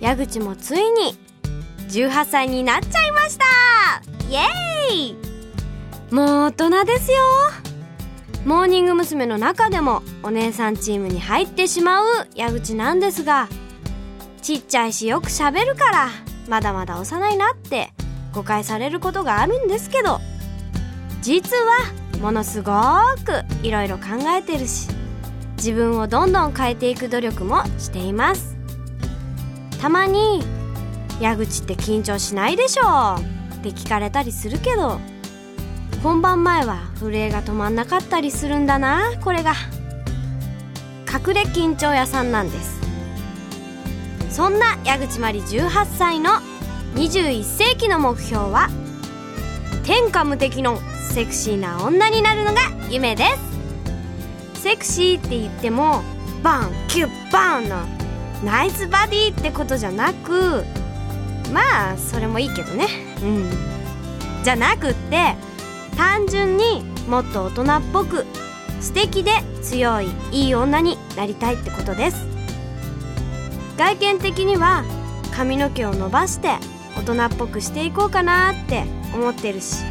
矢口もついに18歳になっちゃいました。イエーイ。もう大人ですよ。モーニング娘。の中でもお姉さんチームに入ってしまう矢口なんですがちっちゃいしよく喋るからまだまだ幼いなって誤解されることがあるんですけど実はものすごくいろいろ考えてるし自分をどんどん変えていく努力もしています。たまに「矢口って緊張しないでしょ?」って聞かれたりするけど本番前は震えが止まんなかったりするんだなこれが隠れ緊張屋さんなんですそんな矢口まり18歳の21世紀の目標は天下無敵のセクシーな女になるのが夢ですセクシーって言ってもバンキュッバンのナイスバディってことじゃなくまあそれもいいけどね。うん。じゃなくって単純にもっと大人っぽく素敵で強いいい女になりたいってことです。外見的には髪の毛を伸ばして大人っぽくしていこうかなって思ってるし。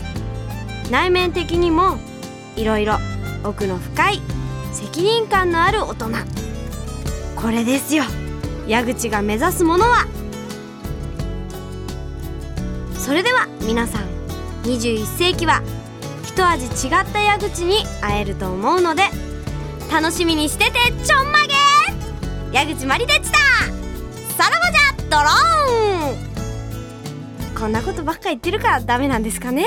内面的にもいろいろ奥の深い責任感のある大人。これですよ。矢口が目指すものは？それでは皆さん21世紀は一味違った矢口に会えると思うので楽しみにしててちょんまげ！矢口まりでした！さらばじゃドローン！こんなことばっか言ってるからダメなんですかね？